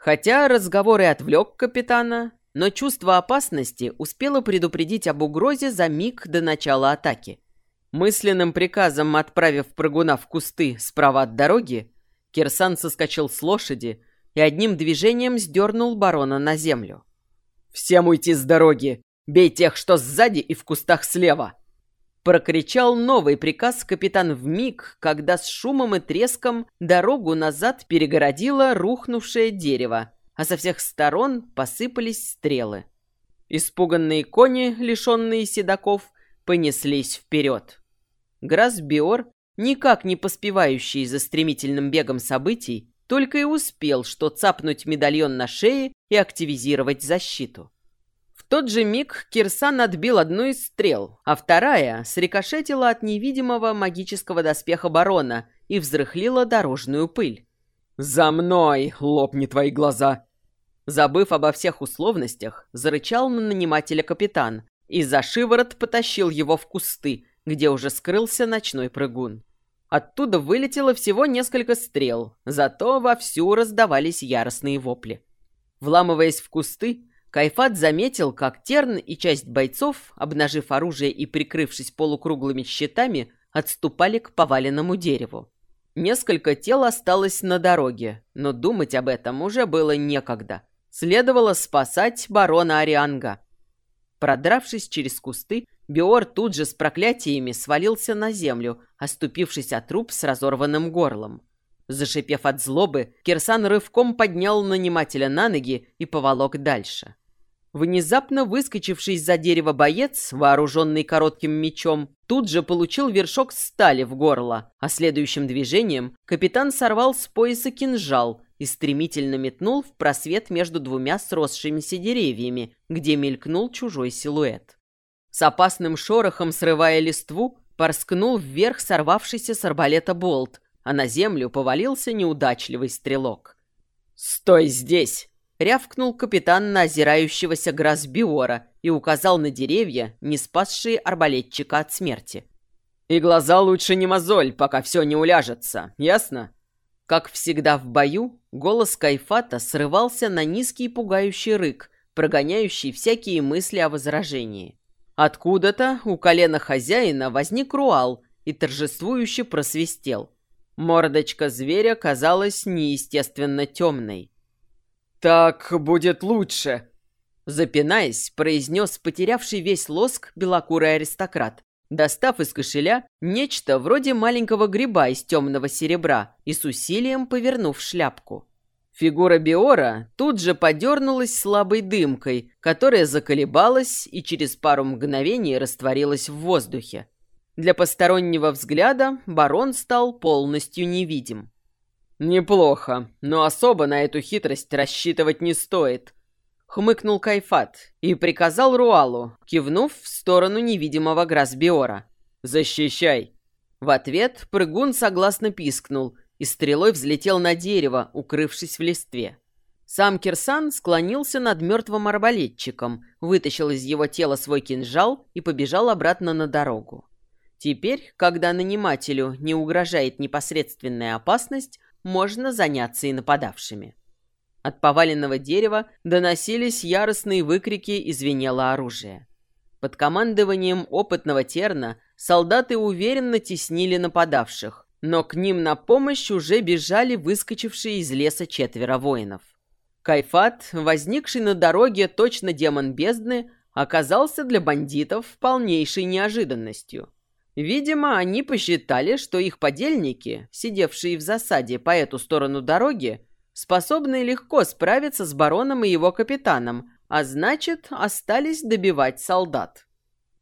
Хотя разговор и отвлек капитана, но чувство опасности успело предупредить об угрозе за миг до начала атаки. Мысленным приказом отправив прыгуна в кусты справа от дороги, Кирсан соскочил с лошади и одним движением сдернул барона на землю. «Всем уйти с дороги! Бей тех, что сзади и в кустах слева!» Прокричал новый приказ капитан в миг, когда с шумом и треском дорогу назад перегородило рухнувшее дерево, а со всех сторон посыпались стрелы. Испуганные кони, лишенные седаков, понеслись вперед. Грасбиор, никак не поспевающий за стремительным бегом событий, только и успел что цапнуть медальон на шее и активизировать защиту тот же миг Кирсан отбил одну из стрел, а вторая срикошетила от невидимого магического доспеха барона и взрыхлила дорожную пыль. «За мной! Лопни твои глаза!» Забыв обо всех условностях, зарычал на нанимателя капитан и за шиворот потащил его в кусты, где уже скрылся ночной прыгун. Оттуда вылетело всего несколько стрел, зато вовсю раздавались яростные вопли. Вламываясь в кусты, Кайфат заметил, как Терн и часть бойцов, обнажив оружие и прикрывшись полукруглыми щитами, отступали к поваленному дереву. Несколько тел осталось на дороге, но думать об этом уже было некогда. Следовало спасать барона Арианга. Продравшись через кусты, Биор тут же с проклятиями свалился на землю, оступившись от труп с разорванным горлом. Зашипев от злобы, Кирсан рывком поднял нанимателя на ноги и поволок дальше. Внезапно выскочивший из-за дерева боец, вооруженный коротким мечом, тут же получил вершок стали в горло, а следующим движением капитан сорвал с пояса кинжал и стремительно метнул в просвет между двумя сросшимися деревьями, где мелькнул чужой силуэт. С опасным шорохом срывая листву, порскнул вверх сорвавшийся с арбалета болт, а на землю повалился неудачливый стрелок. «Стой здесь!» Рявкнул капитан на озирающегося Грасбиора и указал на деревья, не спасшие арбалетчика от смерти. «И глаза лучше не мозоль, пока все не уляжется, ясно?» Как всегда в бою, голос Кайфата срывался на низкий пугающий рык, прогоняющий всякие мысли о возражении. Откуда-то у колена хозяина возник руал и торжествующе просвистел. Мордочка зверя казалась неестественно темной. «Так будет лучше», — запинаясь, произнес потерявший весь лоск белокурый аристократ, достав из кошеля нечто вроде маленького гриба из темного серебра и с усилием повернув шляпку. Фигура Биора тут же подернулась слабой дымкой, которая заколебалась и через пару мгновений растворилась в воздухе. Для постороннего взгляда барон стал полностью невидим. «Неплохо, но особо на эту хитрость рассчитывать не стоит», — хмыкнул Кайфат и приказал Руалу, кивнув в сторону невидимого Грасбиора. «Защищай!» В ответ прыгун согласно пискнул и стрелой взлетел на дерево, укрывшись в листве. Сам Кирсан склонился над мертвым арбалетчиком, вытащил из его тела свой кинжал и побежал обратно на дорогу. Теперь, когда нанимателю не угрожает непосредственная опасность, можно заняться и нападавшими. От поваленного дерева доносились яростные выкрики и звенело оружие. Под командованием опытного терна солдаты уверенно теснили нападавших, но к ним на помощь уже бежали выскочившие из леса четверо воинов. Кайфат, возникший на дороге точно демон бездны, оказался для бандитов полнейшей неожиданностью – Видимо, они посчитали, что их подельники, сидевшие в засаде по эту сторону дороги, способны легко справиться с бароном и его капитаном, а значит, остались добивать солдат.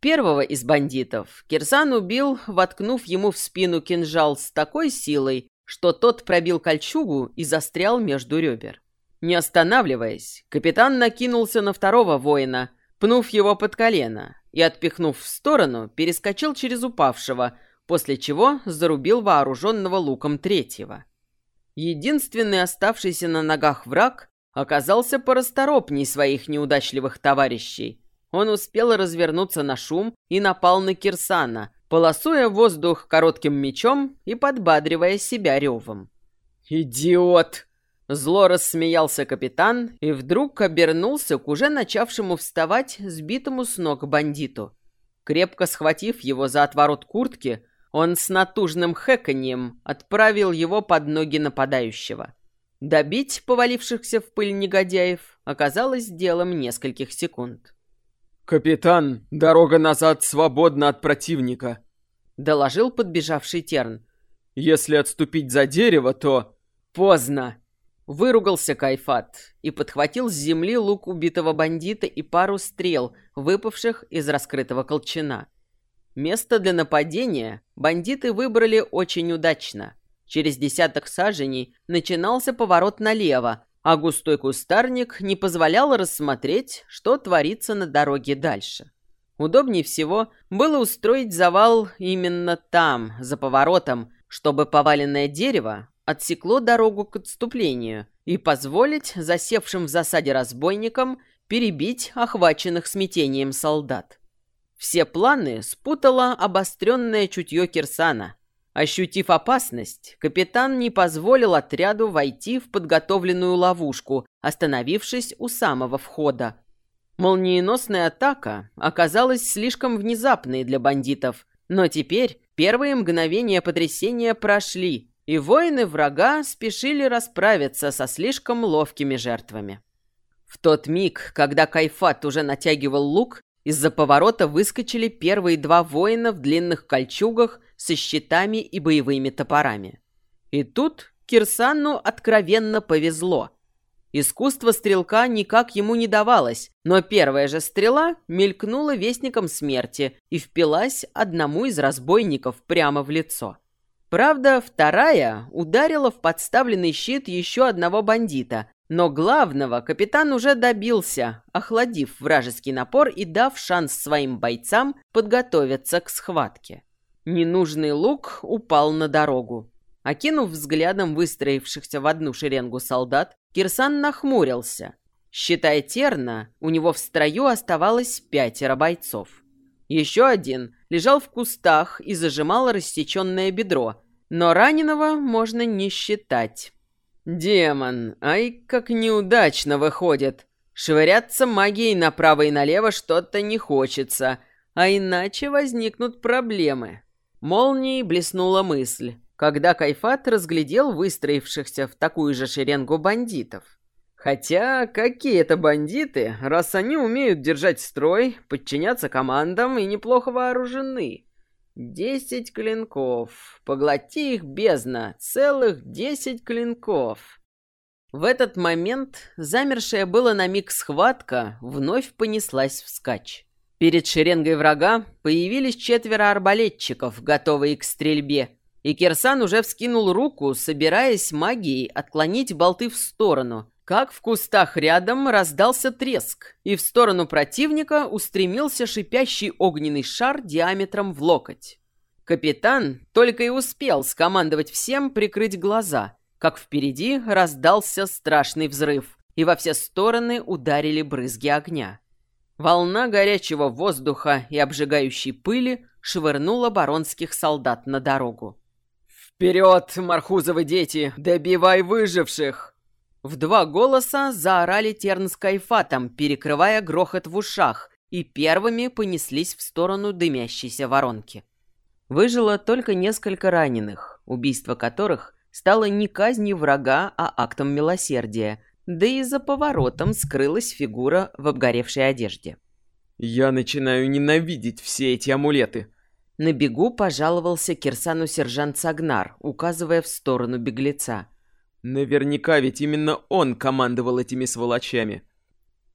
Первого из бандитов Кирсан убил, воткнув ему в спину кинжал с такой силой, что тот пробил кольчугу и застрял между ребер. Не останавливаясь, капитан накинулся на второго воина, пнув его под колено, и, отпихнув в сторону, перескочил через упавшего, после чего зарубил вооруженного луком третьего. Единственный оставшийся на ногах враг оказался порасторопней своих неудачливых товарищей. Он успел развернуться на шум и напал на Кирсана, полосуя воздух коротким мечом и подбадривая себя ревом. «Идиот!» — Зло рассмеялся капитан и вдруг обернулся к уже начавшему вставать сбитому с ног бандиту. Крепко схватив его за отворот куртки, он с натужным хэканьем отправил его под ноги нападающего. Добить повалившихся в пыль негодяев оказалось делом нескольких секунд. «Капитан, дорога назад свободна от противника», — доложил подбежавший Терн. «Если отступить за дерево, то...» «Поздно!» Выругался Кайфат и подхватил с земли лук убитого бандита и пару стрел, выпавших из раскрытого колчана. Место для нападения бандиты выбрали очень удачно. Через десяток саженей начинался поворот налево, а густой кустарник не позволял рассмотреть, что творится на дороге дальше. Удобнее всего было устроить завал именно там, за поворотом, чтобы поваленное дерево отсекло дорогу к отступлению и позволить засевшим в засаде разбойникам перебить охваченных смятением солдат. Все планы спутало обостренное чутье Кирсана – Ощутив опасность, капитан не позволил отряду войти в подготовленную ловушку, остановившись у самого входа. Молниеносная атака оказалась слишком внезапной для бандитов, но теперь первые мгновения потрясения прошли, и воины врага спешили расправиться со слишком ловкими жертвами. В тот миг, когда Кайфат уже натягивал лук, из-за поворота выскочили первые два воина в длинных кольчугах со щитами и боевыми топорами. И тут Кирсану откровенно повезло. Искусство стрелка никак ему не давалось, но первая же стрела мелькнула вестником смерти и впилась одному из разбойников прямо в лицо. Правда, вторая ударила в подставленный щит еще одного бандита, но главного капитан уже добился, охладив вражеский напор и дав шанс своим бойцам подготовиться к схватке. Ненужный лук упал на дорогу. Окинув взглядом выстроившихся в одну шеренгу солдат, Кирсан нахмурился. Считая терна, у него в строю оставалось пятеро бойцов. Еще один лежал в кустах и зажимал рассеченное бедро, но раненого можно не считать. «Демон, ай, как неудачно выходит! Швыряться магией направо и налево что-то не хочется, а иначе возникнут проблемы». Молнией блеснула мысль, когда Кайфат разглядел выстроившихся в такую же шеренгу бандитов. Хотя, какие это бандиты, раз они умеют держать строй, подчиняться командам и неплохо вооружены. Десять клинков. Поглоти их бездна. Целых десять клинков. В этот момент замершая было на миг схватка вновь понеслась вскачь. Перед шеренгой врага появились четверо арбалетчиков, готовые к стрельбе, и Кирсан уже вскинул руку, собираясь магией отклонить болты в сторону, как в кустах рядом раздался треск, и в сторону противника устремился шипящий огненный шар диаметром в локоть. Капитан только и успел скомандовать всем прикрыть глаза, как впереди раздался страшный взрыв, и во все стороны ударили брызги огня. Волна горячего воздуха и обжигающей пыли швырнула баронских солдат на дорогу. «Вперед, мархузовы дети! Добивай выживших!» В два голоса заорали Терн с Кайфатом, перекрывая грохот в ушах, и первыми понеслись в сторону дымящейся воронки. Выжило только несколько раненых, убийство которых стало не казнью врага, а актом милосердия, да и за поворотом скрылась фигура в обгоревшей одежде. «Я начинаю ненавидеть все эти амулеты!» На бегу пожаловался Кирсану сержант Сагнар, указывая в сторону беглеца. «Наверняка ведь именно он командовал этими сволочами!»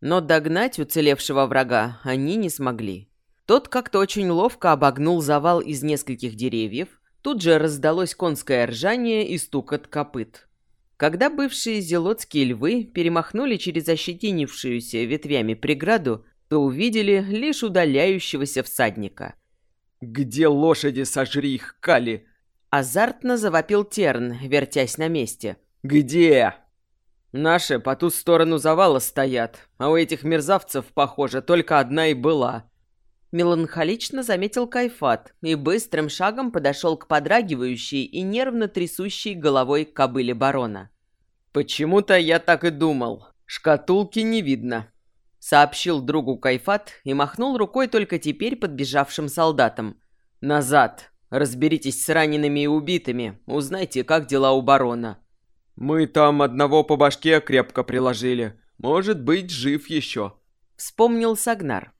Но догнать уцелевшего врага они не смогли. Тот как-то очень ловко обогнул завал из нескольких деревьев, тут же раздалось конское ржание и стукот копыт. Когда бывшие зелотские львы перемахнули через ощетинившуюся ветвями преграду, то увидели лишь удаляющегося всадника. «Где лошади, сожри их, Кали?» Азартно завопил Терн, вертясь на месте. «Где?» «Наши по ту сторону завала стоят, а у этих мерзавцев, похоже, только одна и была». Меланхолично заметил Кайфат и быстрым шагом подошел к подрагивающей и нервно трясущей головой кобыле барона. «Почему-то я так и думал. Шкатулки не видно», — сообщил другу Кайфат и махнул рукой только теперь подбежавшим солдатам. «Назад! Разберитесь с ранеными и убитыми, узнайте, как дела у барона». «Мы там одного по башке крепко приложили. Может быть, жив еще», — вспомнил Сагнар.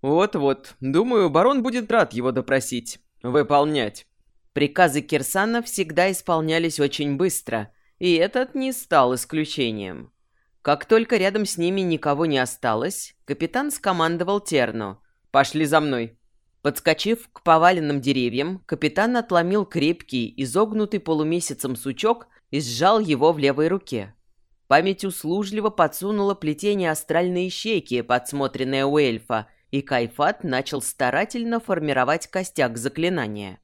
«Вот-вот, думаю, барон будет рад его допросить. Выполнять». Приказы Кирсана всегда исполнялись очень быстро, и этот не стал исключением. Как только рядом с ними никого не осталось, капитан скомандовал Терну. «Пошли за мной». Подскочив к поваленным деревьям, капитан отломил крепкий, изогнутый полумесяцем сучок и сжал его в левой руке. Память услужливо подсунула плетение астральной ищейки, подсмотренное у эльфа, и Кайфат начал старательно формировать костяк заклинания.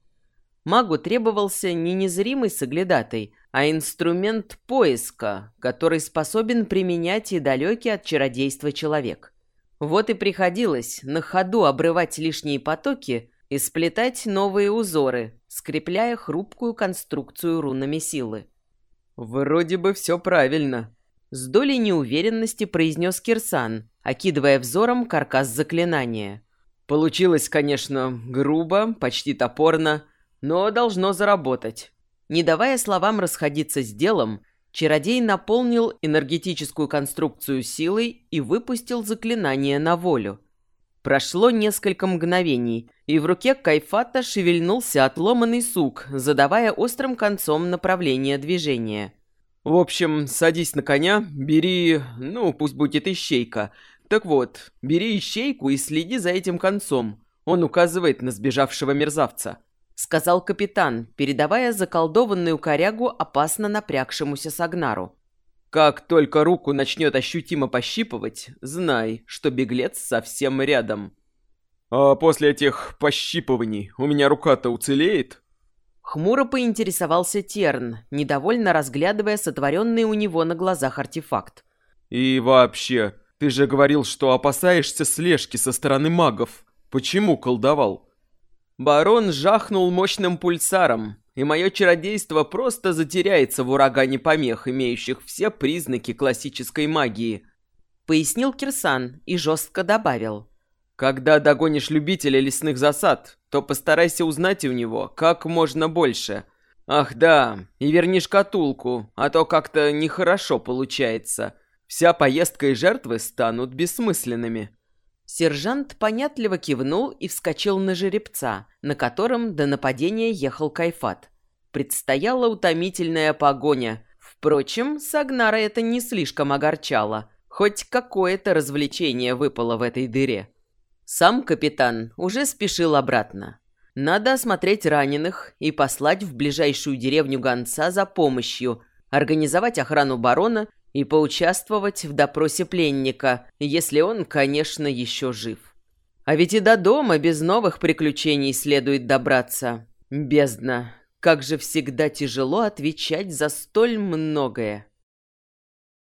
Магу требовался не незримый соглядатай, а инструмент поиска, который способен применять и далекий от чародейства человек. Вот и приходилось на ходу обрывать лишние потоки и сплетать новые узоры, скрепляя хрупкую конструкцию рунами силы. «Вроде бы все правильно», — с долей неуверенности произнес Кирсан, окидывая взором каркас заклинания. «Получилось, конечно, грубо, почти топорно, но должно заработать. Не давая словам расходиться с делом, чародей наполнил энергетическую конструкцию силой и выпустил заклинание на волю. Прошло несколько мгновений, и в руке Кайфата шевельнулся отломанный сук, задавая острым концом направление движения. «В общем, садись на коня, бери, ну, пусть будет ищейка. Так вот, бери ищейку и следи за этим концом. Он указывает на сбежавшего мерзавца. — сказал капитан, передавая заколдованную корягу опасно напрягшемуся Сагнару. «Как только руку начнет ощутимо пощипывать, знай, что беглец совсем рядом». «А после этих пощипываний у меня рука-то уцелеет?» Хмуро поинтересовался Терн, недовольно разглядывая сотворенный у него на глазах артефакт. «И вообще, ты же говорил, что опасаешься слежки со стороны магов. Почему колдовал?» Барон жахнул мощным пульсаром, и мое чародейство просто затеряется в урагане помех, имеющих все признаки классической магии. Пояснил Кирсан и жестко добавил. Когда догонишь любителя лесных засад, то постарайся узнать у него как можно больше. Ах да, и верни шкатулку, а то как-то нехорошо получается. Вся поездка и жертвы станут бессмысленными. Сержант понятливо кивнул и вскочил на жеребца, на котором до нападения ехал Кайфат. Предстояла утомительная погоня. Впрочем, Сагнара это не слишком огорчало. Хоть какое-то развлечение выпало в этой дыре. Сам капитан уже спешил обратно. Надо осмотреть раненых и послать в ближайшую деревню гонца за помощью, организовать охрану барона и поучаствовать в допросе пленника, если он, конечно, еще жив. А ведь и до дома без новых приключений следует добраться. Бездна, как же всегда тяжело отвечать за столь многое.